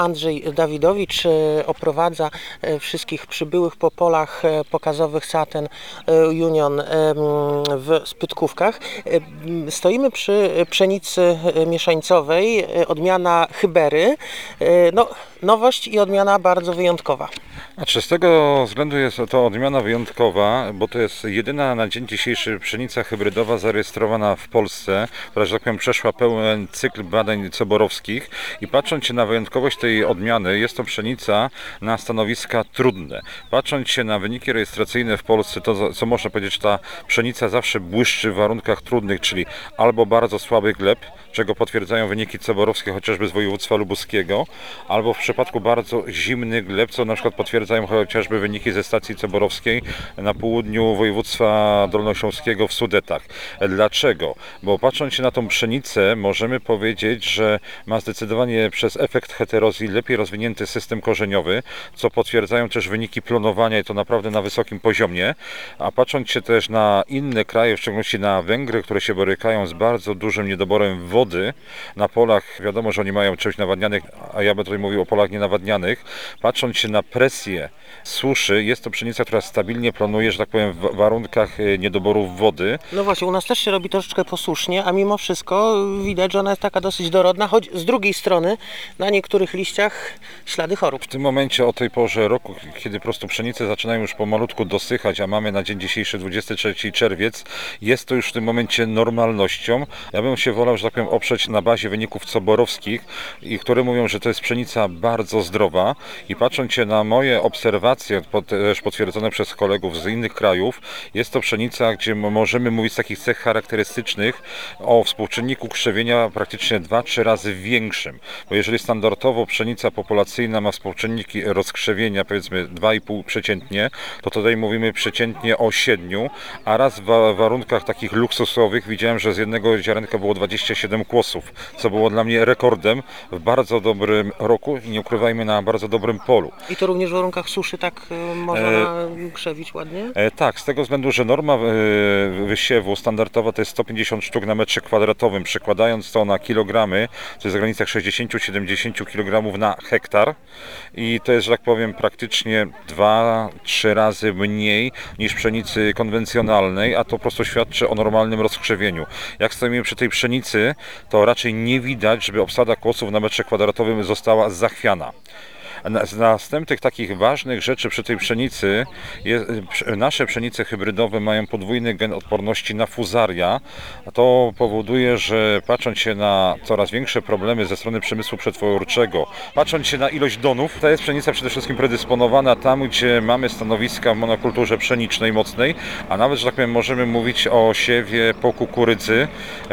Andrzej Dawidowicz e, oprowadza e, wszystkich przybyłych po polach e, pokazowych Saten e, Union w Spytkówkach. Stoimy przy pszenicy mieszańcowej, odmiana Hybery. No, nowość i odmiana bardzo wyjątkowa. Znaczy z tego względu jest to odmiana wyjątkowa, bo to jest jedyna na dzień dzisiejszy pszenica hybrydowa zarejestrowana w Polsce, która, że tak powiem, przeszła pełen cykl badań ceborowskich i patrząc się na wyjątkowość tej odmiany, jest to pszenica na stanowiska trudne. Patrząc się na wyniki rejestracyjne w Polsce, to co można powiedzieć, ta pszenica zawsze błyszczy w warunkach trudnych, czyli albo bardzo słaby gleb, czego potwierdzają wyniki ceborowskie chociażby z województwa lubuskiego, albo w przypadku bardzo zimnych gleb, co na przykład potwierdzają chociażby wyniki ze stacji ceborowskiej na południu województwa dolnośląskiego w Sudetach. Dlaczego? Bo patrząc się na tą pszenicę, możemy powiedzieć, że ma zdecydowanie przez efekt heterozji lepiej rozwinięty system korzeniowy, co potwierdzają też wyniki plonowania i to naprawdę na wysokim poziomie. A patrząc się też na inne kraje, w szczególności na Węgry, które się borykają z bardzo dużym niedoborem wody na polach, wiadomo, że oni mają część nawadnianych, a ja bym tutaj mówił o polach nienawadnianych. Patrząc się na presję suszy, jest to pszenica, która stabilnie plonuje, że tak powiem, w warunkach e, niedoborów wody. No właśnie, u nas też się robi troszeczkę posłusznie, a mimo wszystko widać, że ona jest taka dosyć dorodna, choć z drugiej strony na niektórych liściach ślady chorób. W tym momencie o tej porze roku, kiedy prostu pszenice zaczynają już pomalutku dosychać, a mamy na dzień dzisiejszy 23 czerwiec, jest to już w tym momencie normalnością. Ja bym się wolał, że tak powiem, oprzeć na bazie wyników coborowskich, i które mówią, że to jest pszenica bardzo zdrowa i patrząc się na moje obserwacje, też potwierdzone przez kolegów z innych krajów, jest to pszenica, gdzie możemy mówić z takich cech charakterystycznych o współczynniku krzewienia praktycznie 2-3 razy większym. Bo jeżeli standardowo pszenica populacyjna ma współczynniki rozkrzewienia powiedzmy 2,5 przeciętnie, to tutaj mówimy przeciętnie o 7, a raz w wa- warunkach takich luksusowych widziałem, że z jednego ziarenka było 27 kłosów, co było dla mnie rekordem w bardzo dobrym roku i nie ukrywajmy na bardzo dobrym polu. I to również w warunkach suszy tak y, można krzewić ładnie? E, tak, z tego względu, że norma e, wysiewu standardowa to jest 150 sztuk na metrze kwadratowym. Przekładając to na kilogramy, to jest w granicach 60-70 kg na hektar i to jest, że tak powiem, praktycznie 2-3 razy mniej niż pszenicy konwencjonalnej, a to po prostu świadczy o normalnym rozkrzewieniu. Jak stoimy przy tej pszenicy, to raczej nie widać, żeby obsada kłosów na metrze kwadratowym została zachwiana. Z następnych takich ważnych rzeczy przy tej pszenicy, jest, nasze pszenice hybrydowe mają podwójny gen odporności na fuzaria. To powoduje, że patrząc się na coraz większe problemy ze strony przemysłu przetwórczego, patrząc się na ilość donów, ta jest pszenica przede wszystkim predysponowana tam, gdzie mamy stanowiska w monokulturze pszenicznej mocnej, a nawet, że tak powiem, możemy mówić o siewie po kukurydzy,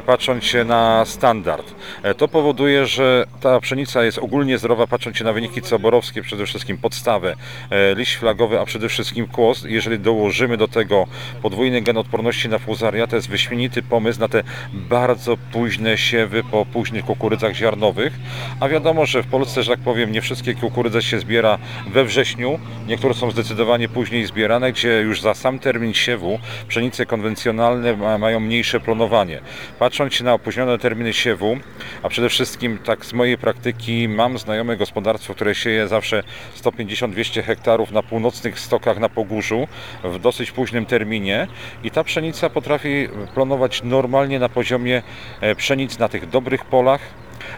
patrząc się na standard. E, To powoduje, że ta pszenica jest ogólnie zdrowa, patrząc się na wyniki coborowskie, przede wszystkim podstawę, e, liść flagowy, a przede wszystkim kłos. Jeżeli dołożymy do tego podwójny gen odporności na fuzaria, to jest wyśmienity pomysł na te bardzo późne siewy po późnych kukurydzach ziarnowych. A wiadomo, że w Polsce, że tak powiem, nie wszystkie kukurydze się zbiera we wrześniu, niektóre są zdecydowanie później zbierane, gdzie już za sam termin siewu pszenice konwencjonalne ma, mają mniejsze plonowanie. Patrząc na opóźnione terminy siewu, a przede wszystkim tak z mojej praktyki mam znajome gospodarstwo, które sieje zawsze 150-200 hektarów na północnych stokach na Pogórzu w dosyć późnym terminie i ta pszenica potrafi plonować normalnie na poziomie e, pszenic na tych dobrych polach,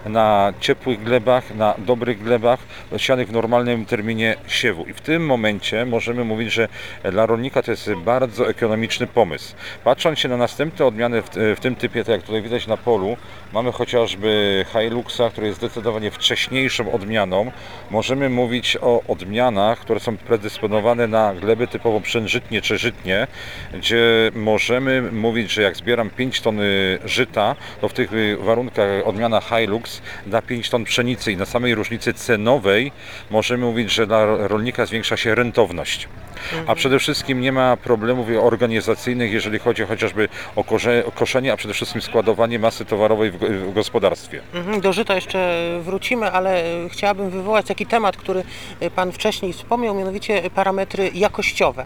na ciepłych glebach, na dobrych glebach, sianych w normalnym terminie siewu. I w tym momencie możemy mówić, że dla rolnika to jest bardzo ekonomiczny pomysł. Patrząc się na następne odmiany w, w tym typie, tak jak tutaj widać na polu, mamy chociażby Hiluxa, który jest zdecydowanie wcześniejszą odmianą. Możemy mówić o odmianach, które są predysponowane na gleby typowo przężytnie czy żytnie, gdzie możemy mówić, że jak zbieram 5 ton y, żyta, to w tych y, warunkach odmiana Hilux da 5 ton pszenicy i na samej różnicy cenowej możemy mówić, że dla rolnika zwiększa się rentowność. A przede wszystkim nie ma problemów organizacyjnych, jeżeli chodzi chociażby o koszenie, a przede wszystkim składowanie masy towarowej w, gospodarstwie. Mhm, Do żyta jeszcze wrócimy, ale chciałabym wywołać taki temat, który Pan wcześniej wspomniał, mianowicie parametry jakościowe.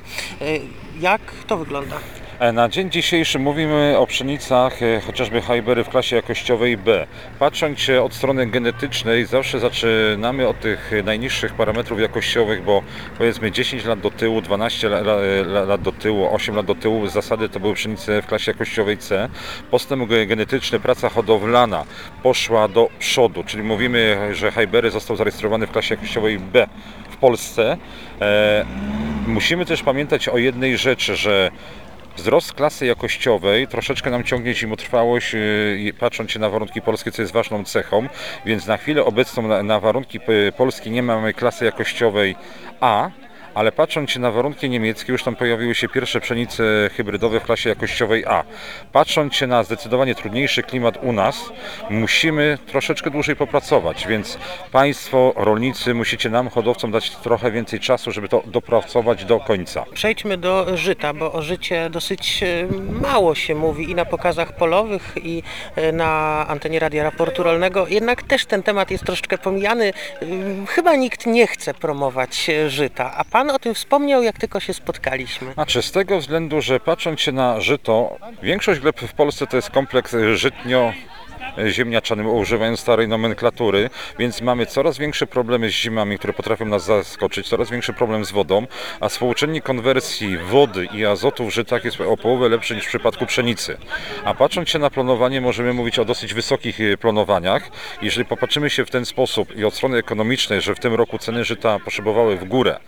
Jak to wygląda? E, Na dzień dzisiejszy mówimy o pszenicach, e, chociażby Hajbery w klasie jakościowej B. Patrząc od strony genetycznej, zawsze zaczynamy od tych najniższych parametrów jakościowych, bo powiedzmy 10 lat do tyłu, 12 la- la- lat do tyłu, 8 lat do tyłu, zasady to były pszenice w klasie jakościowej C. Postęp ge- genetyczny, praca hodowlana poszła do przodu, czyli mówimy, że Hajbery został zarejestrowany w klasie jakościowej B w Polsce. E, musimy też pamiętać o jednej rzeczy, że Wzrost klasy jakościowej troszeczkę nam ciągnie zimotrwałość, yy, patrząc się na warunki polskie, co jest ważną cechą, więc na chwilę obecną na, na warunki p- polskie nie mamy klasy jakościowej A, ale patrząc na warunki niemieckie, już tam pojawiły się pierwsze pszenice hybrydowe w klasie jakościowej A. Patrząc na zdecydowanie trudniejszy klimat u nas, musimy troszeczkę dłużej popracować, więc Państwo, rolnicy, musicie nam, hodowcom, dać trochę więcej czasu, żeby to dopracować do końca. Przejdźmy do żyta, bo o życie dosyć e, mało się mówi i na pokazach polowych, i e, na antenie Radia Raportu Rolnego. Jednak też ten temat jest troszeczkę pomijany. Ym, Chyba nikt nie chce promować e, żyta, a Pan o tym wspomniał, jak tylko się spotkaliśmy. Znaczy z tego względu, że patrząc się na żyto, większość gleb w Polsce to jest kompleks żytnio y, ziemniaczany, używając starej nomenklatury, więc mamy coraz większe problemy z zimami, które potrafią nas zaskoczyć, coraz większy problem z wodą, a współczynnik konwersji wody i azotu w żytach jest o połowę lepszy niż w przypadku pszenicy. A patrząc się na planowanie, możemy mówić o dosyć wysokich y, plonowaniach. Jeżeli popatrzymy się w ten sposób i od strony ekonomicznej, że w tym roku ceny żyta poszybowały w górę,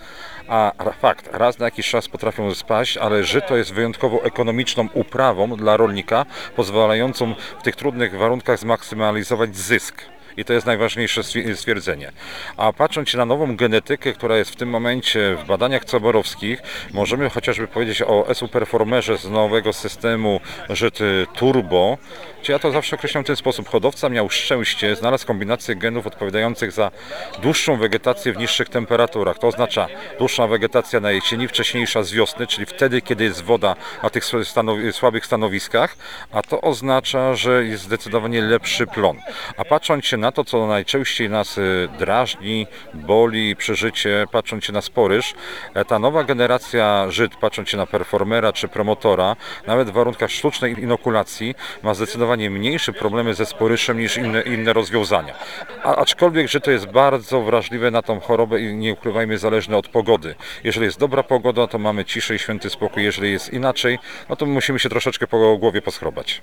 a fakt, raz na jakiś czas potrafią spaść, ale żyto jest wyjątkowo ekonomiczną uprawą dla rolnika, pozwalającą w tych trudnych warunkach zmaksymalizować zysk. I to jest najważniejsze stwi- stwierdzenie. A patrząc na nową genetykę, która jest w tym momencie w badaniach coborowskich, możemy chociażby powiedzieć o SU Performerze z nowego systemu żyty Turbo, ja to zawsze określam w ten sposób. Hodowca miał szczęście, znalazł kombinację genów odpowiadających za dłuższą wegetację w niższych temperaturach. To oznacza dłuższa wegetacja na jesieni, wcześniejsza z wiosny, czyli wtedy, kiedy jest woda na tych słabych stanowiskach, a to oznacza, że jest zdecydowanie lepszy plon. A patrząc się na to, co najczęściej nas y, drażni, boli, przeżycie, patrząc się na sporyż, e, ta nowa generacja żyd, patrząc się na performera czy promotora, nawet w warunkach sztucznej inokulacji, ma zdecydowanie mniejsze problemy ze sporyszem niż inne, inne rozwiązania. A, aczkolwiek żyto jest bardzo wrażliwe na tą chorobę i nie ukrywajmy, zależne od pogody. Jeżeli jest dobra pogoda, to mamy ciszę i święty spokój. Jeżeli jest inaczej, no to musimy się troszeczkę po głowie poschrobać.